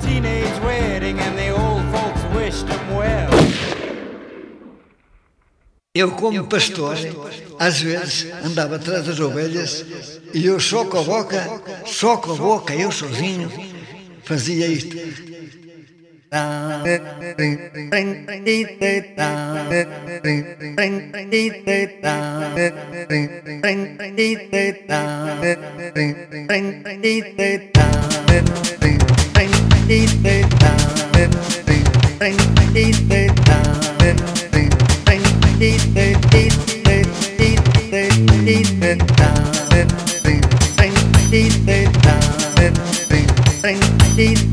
teenage wedding and the old folks wished him well. Eu, como pastor, às vezes andava atrás das ovelhas e eu só com a boca, só com a boca, eu sozinho, fazia isto. Eu,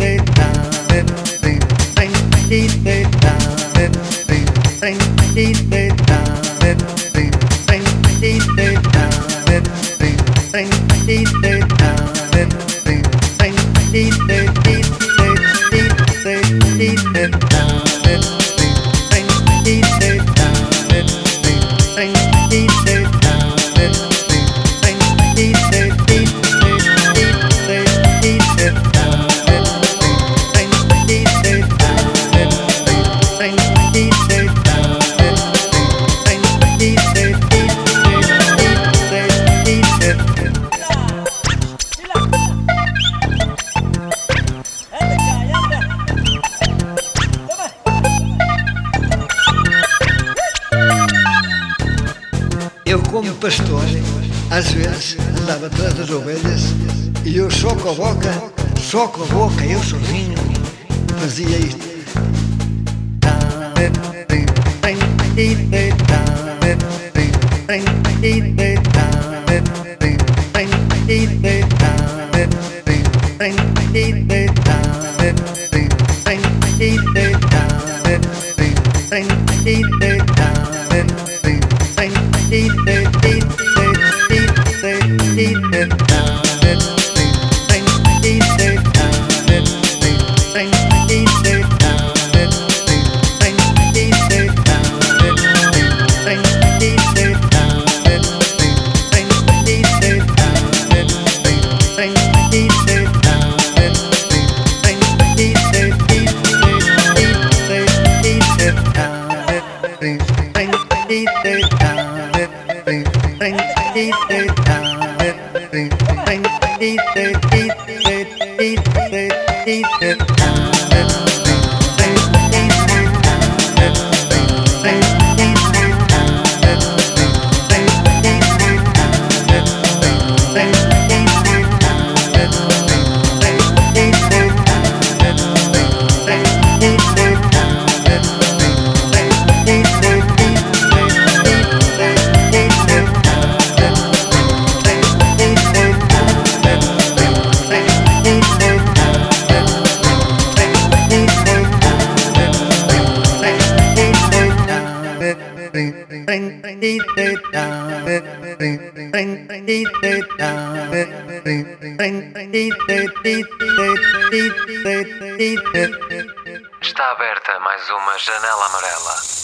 vezes andava atrás das ovelhas e eu só com a boca, só com a boca, eu sozinho, fazia isto. Uma janela amarela.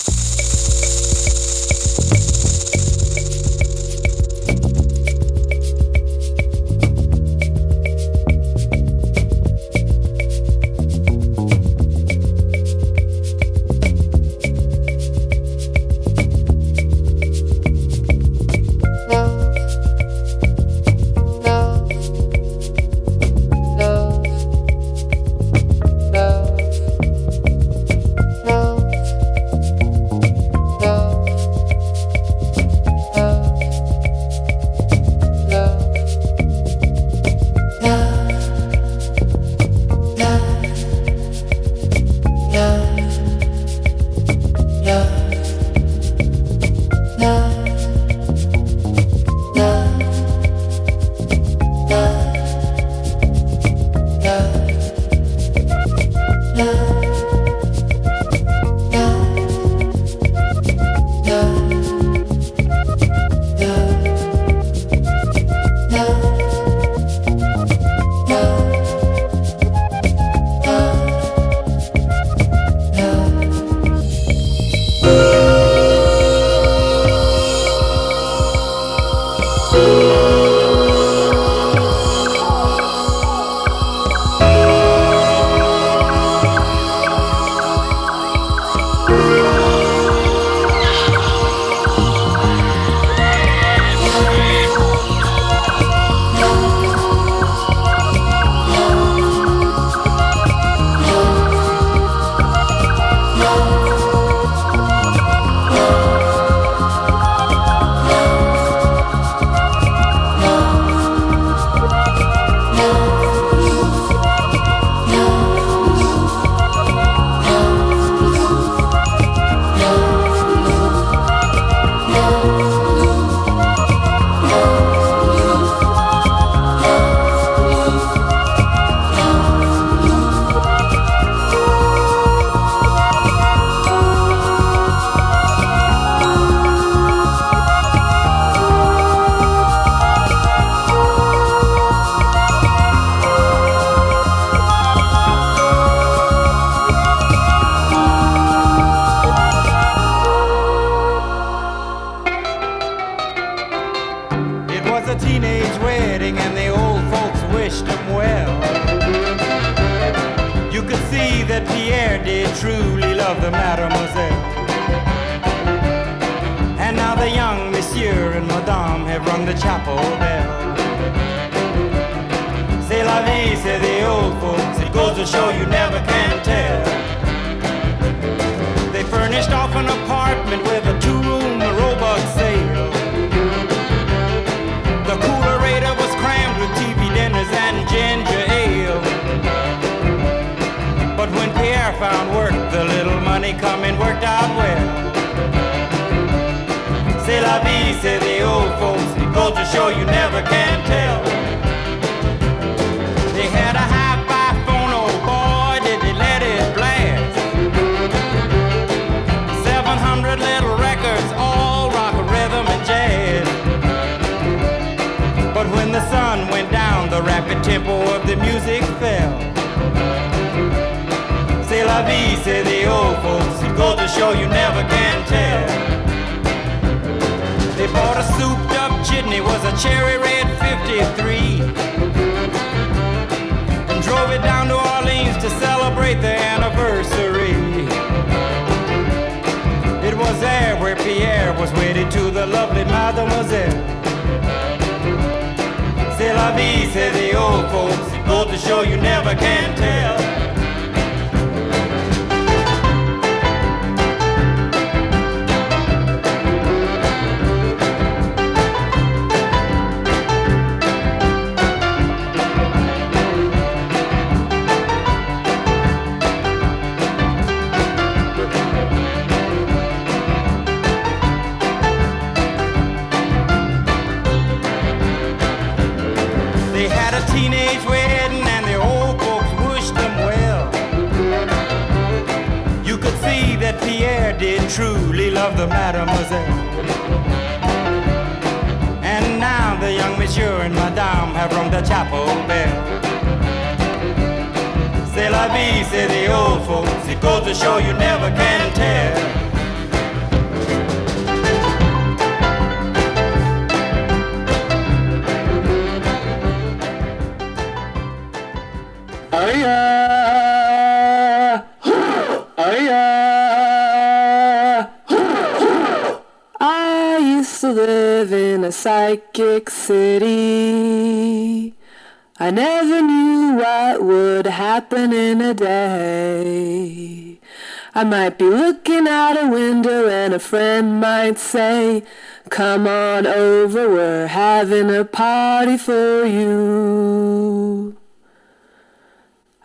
Come on over, we're having a party for you.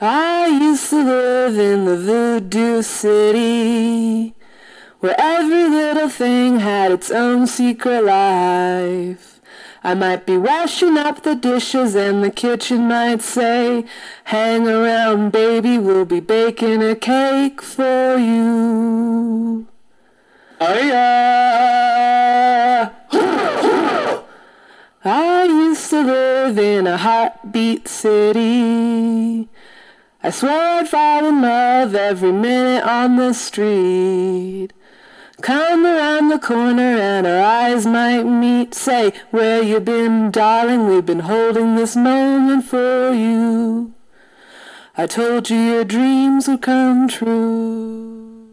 I used to live in the voodoo city where every little thing had its own secret life. I might be washing up the dishes and the kitchen might say, Hang around, baby, we'll be baking a cake for you. Oh yeah. I used to live in a heartbeat city. I swore I'd fall in love every minute on the street. Come around the corner and our eyes might meet. Say, where you been, darling? We've been holding this moment for you. I told you your dreams would come true.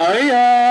Oh yeah.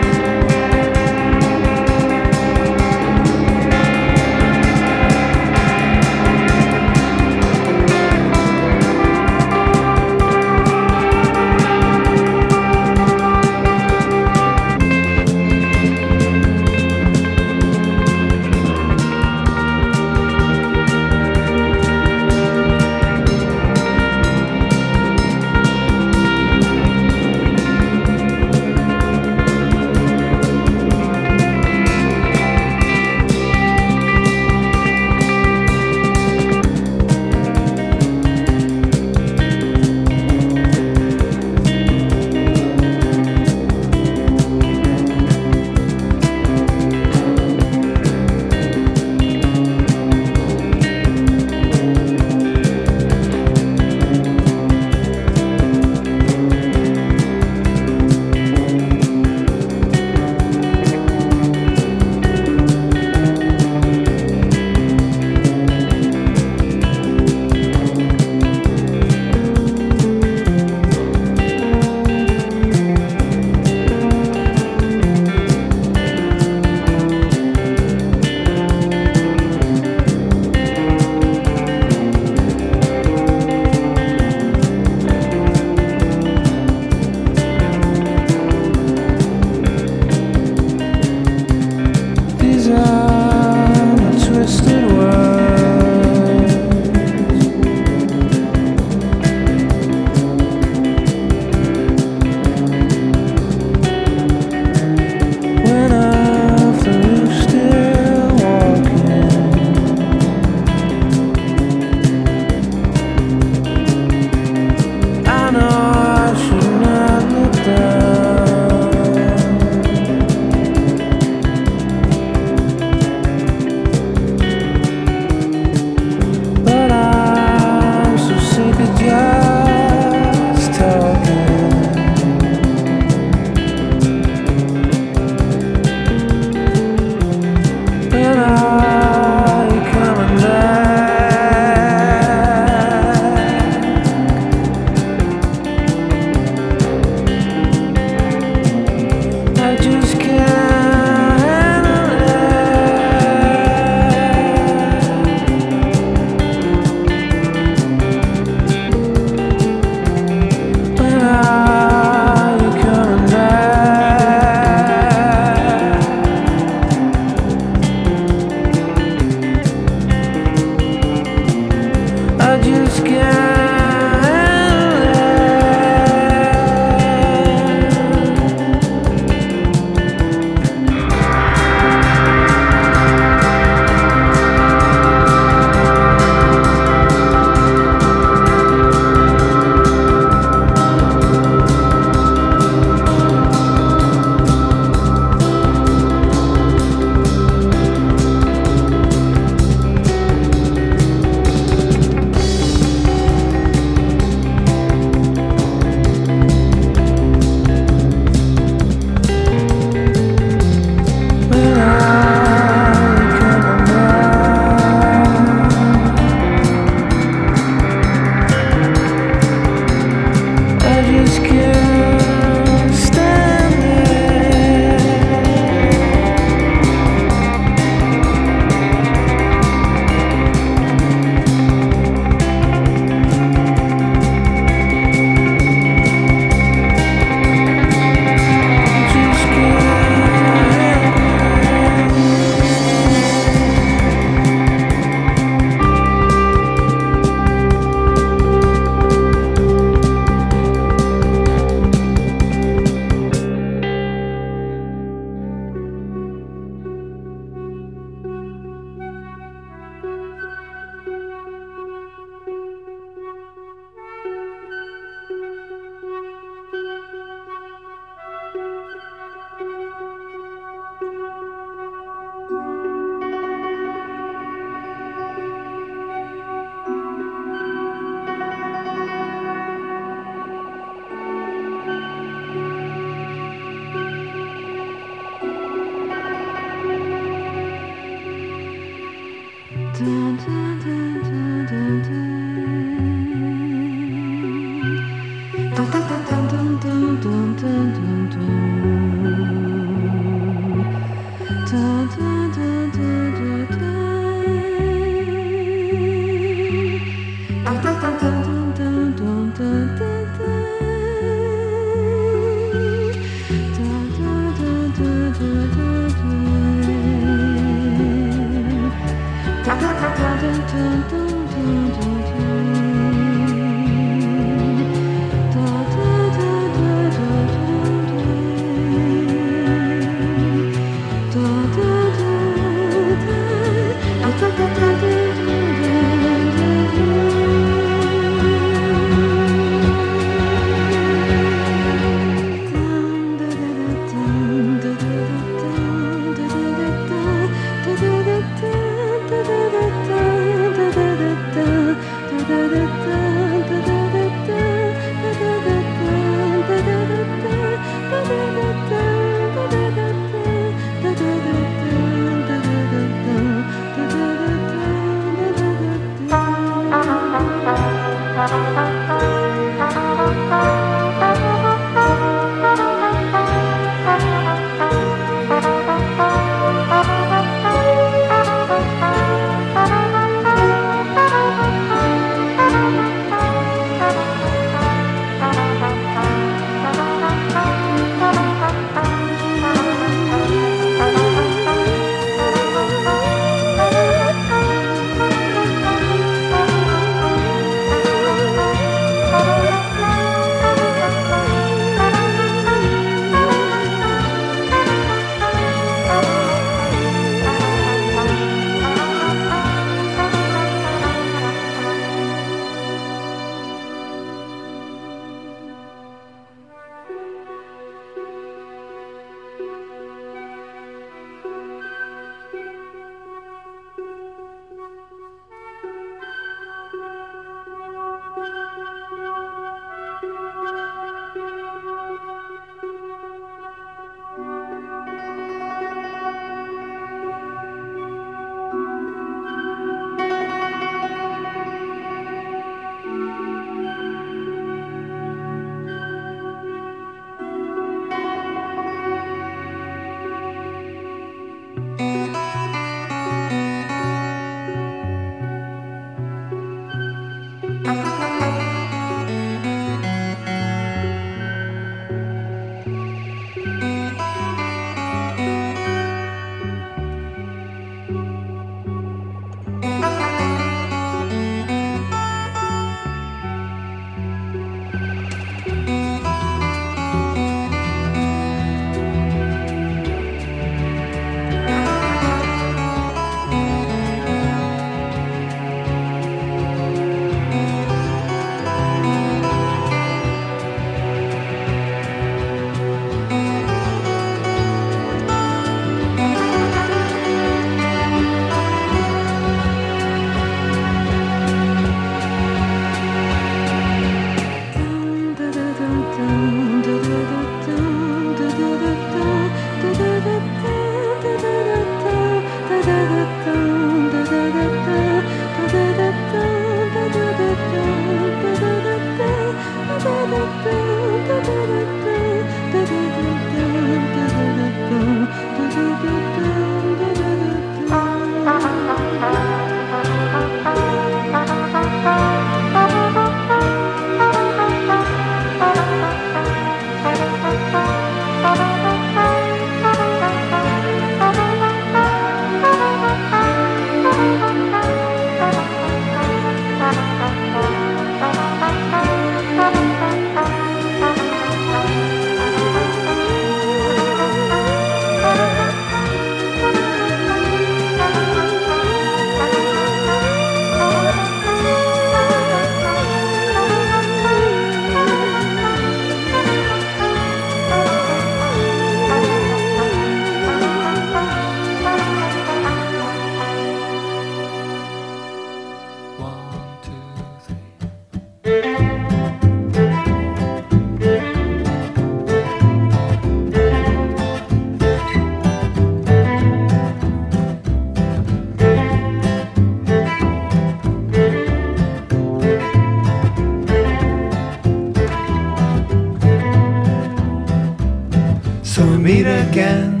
again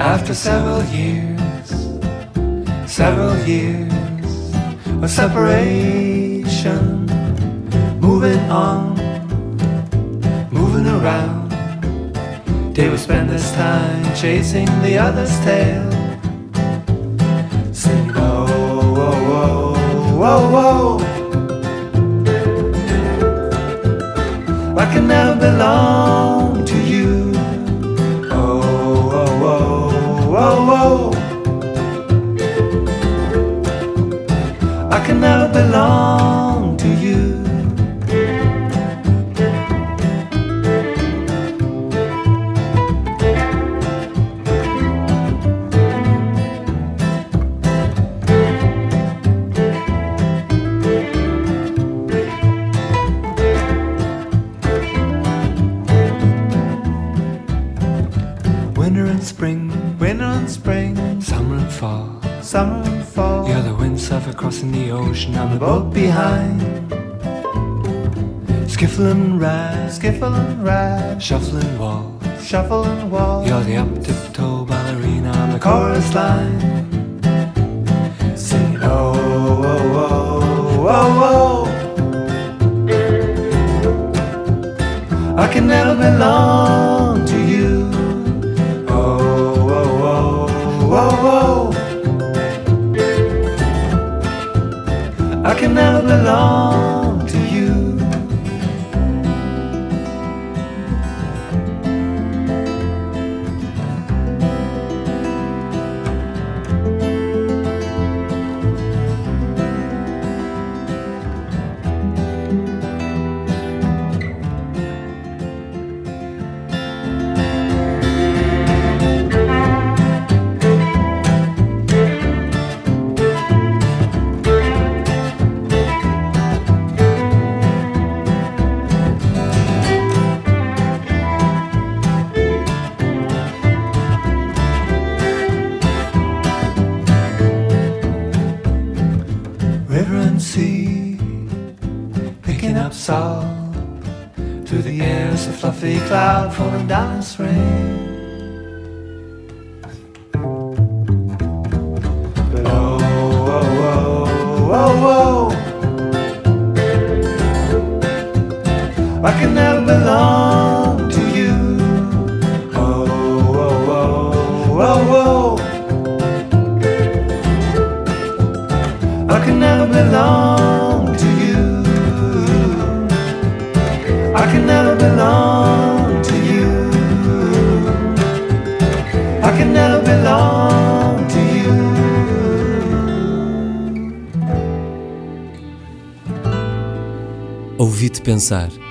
after several years, several years of separation. Moving on, moving around. They will spend this time chasing the other's tail. Sing, oh. I can never belong. Oh. skiffle and rag, shuffling wall, shuffling wall. You're the optic for a dance pensar.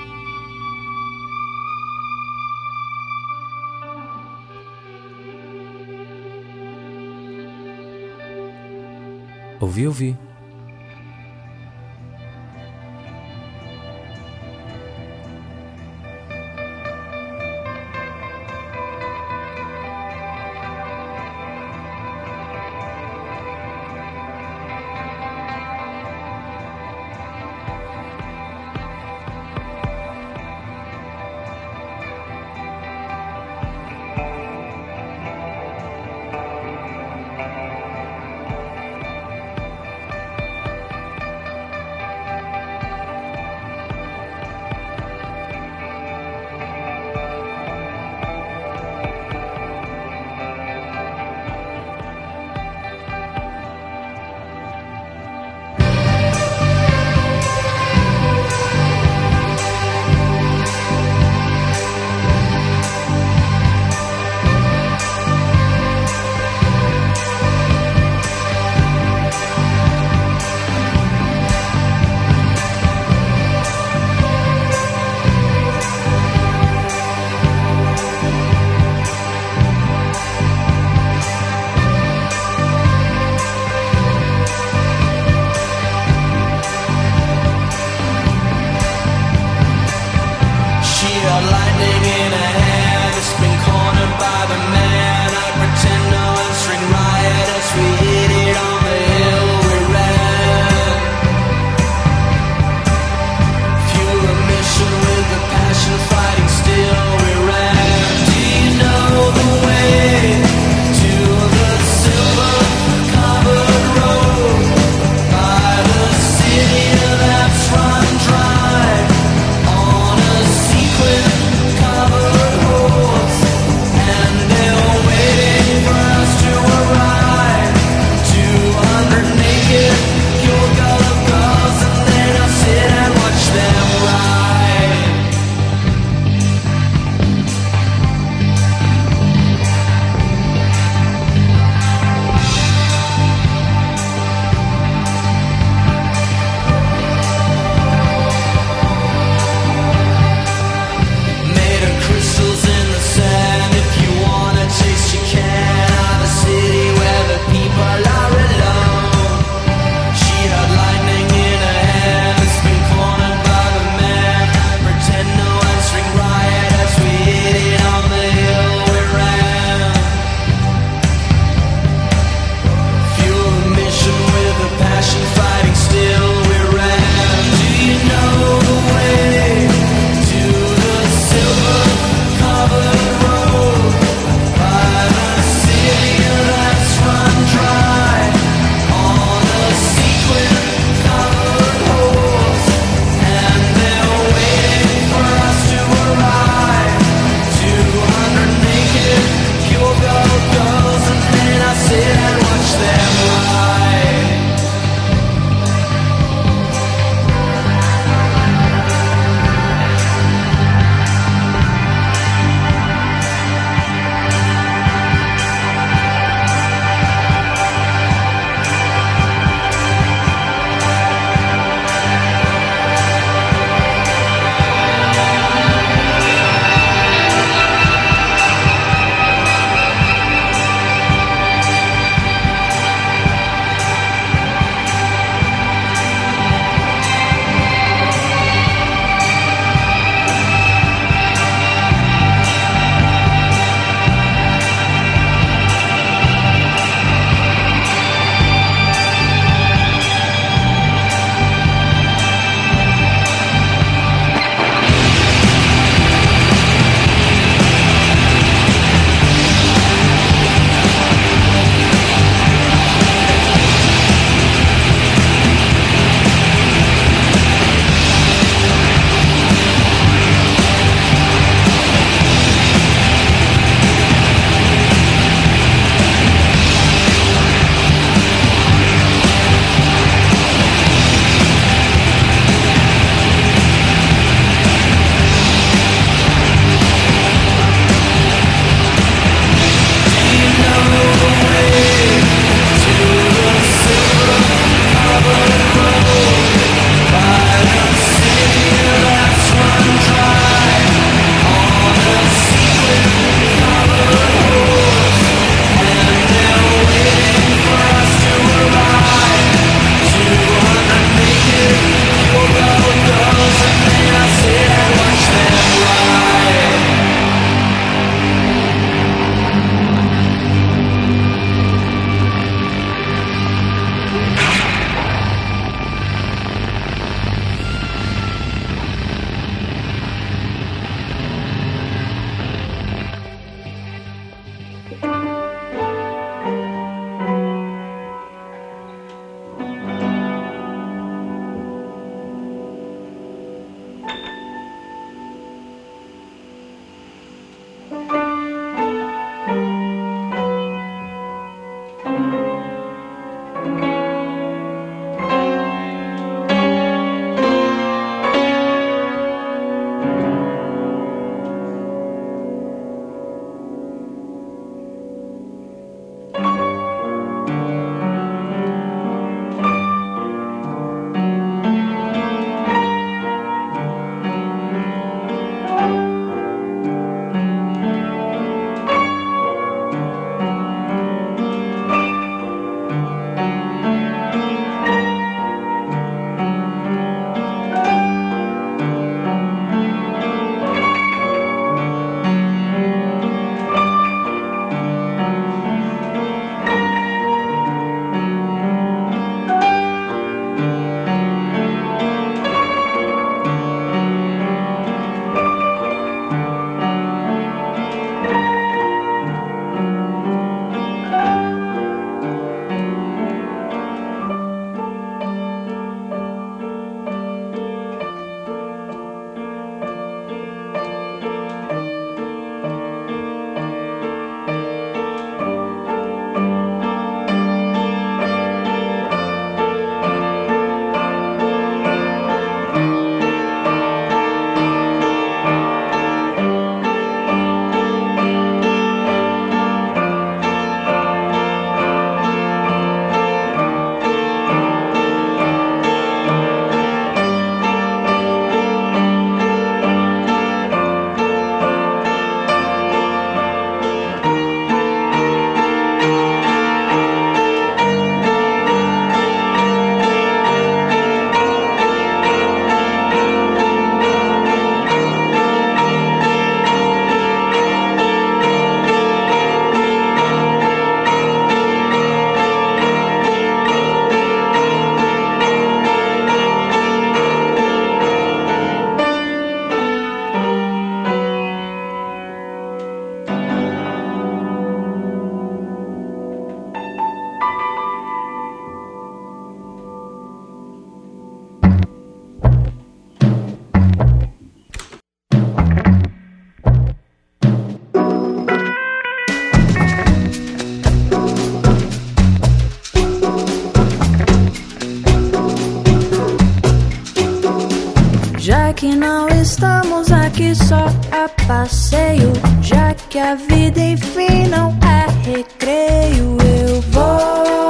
Estamos aqui só a passeio, já que a vida enfim não é recreio. Eu vou.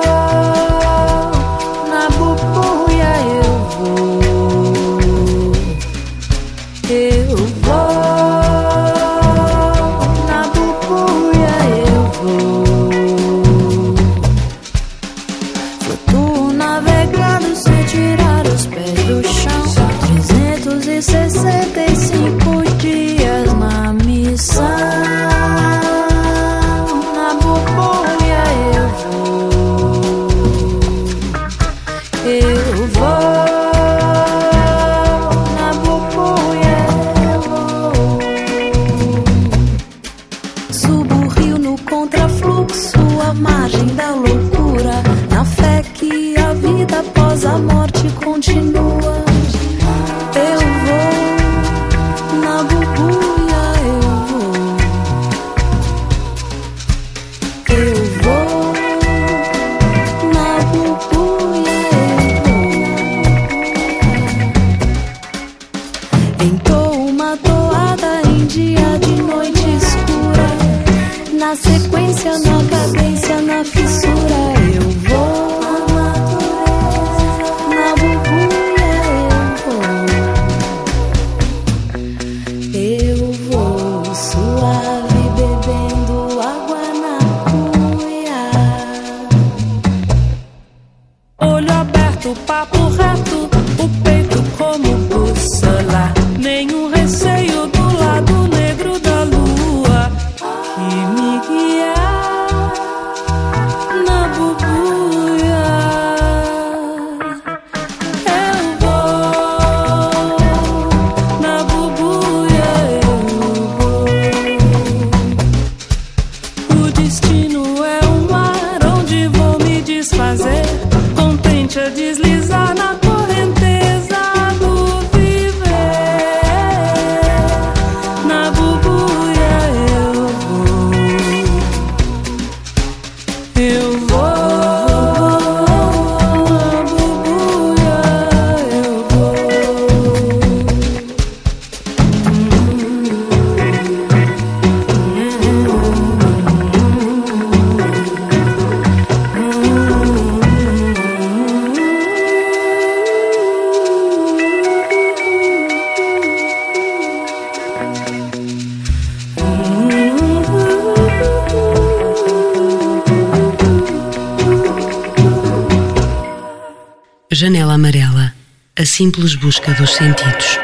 Simples busca dos sentidos.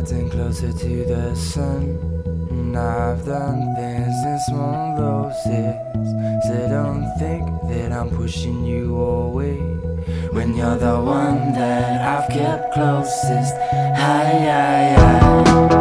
getting closer to the sun. And I've done things in small doses. So don't think that I'm pushing you away. When you're the one that I've kept closest. Hi, hi, hi.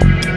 Bye.